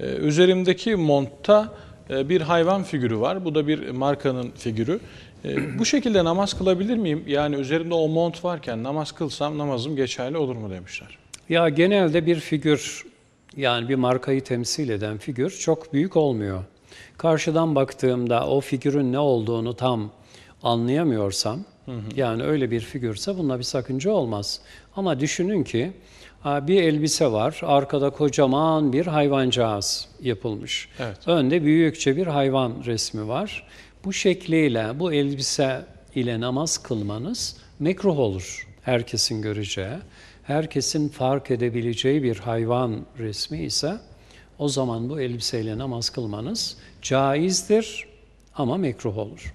Ee, üzerimdeki montta e, bir hayvan figürü var. Bu da bir markanın figürü. Ee, bu şekilde namaz kılabilir miyim? Yani üzerimde o mont varken namaz kılsam namazım geçerli olur mu demişler. Ya genelde bir figür yani bir markayı temsil eden figür çok büyük olmuyor. Karşıdan baktığımda o figürün ne olduğunu tam anlayamıyorsam yani öyle bir figürse bunda bir sakınca olmaz. Ama düşünün ki bir elbise var, arkada kocaman bir hayvancağız yapılmış. Evet. Önde büyükçe bir hayvan resmi var. Bu şekliyle, bu elbise ile namaz kılmanız mekruh olur. Herkesin göreceği, herkesin fark edebileceği bir hayvan resmi ise o zaman bu elbiseyle namaz kılmanız caizdir ama mekruh olur.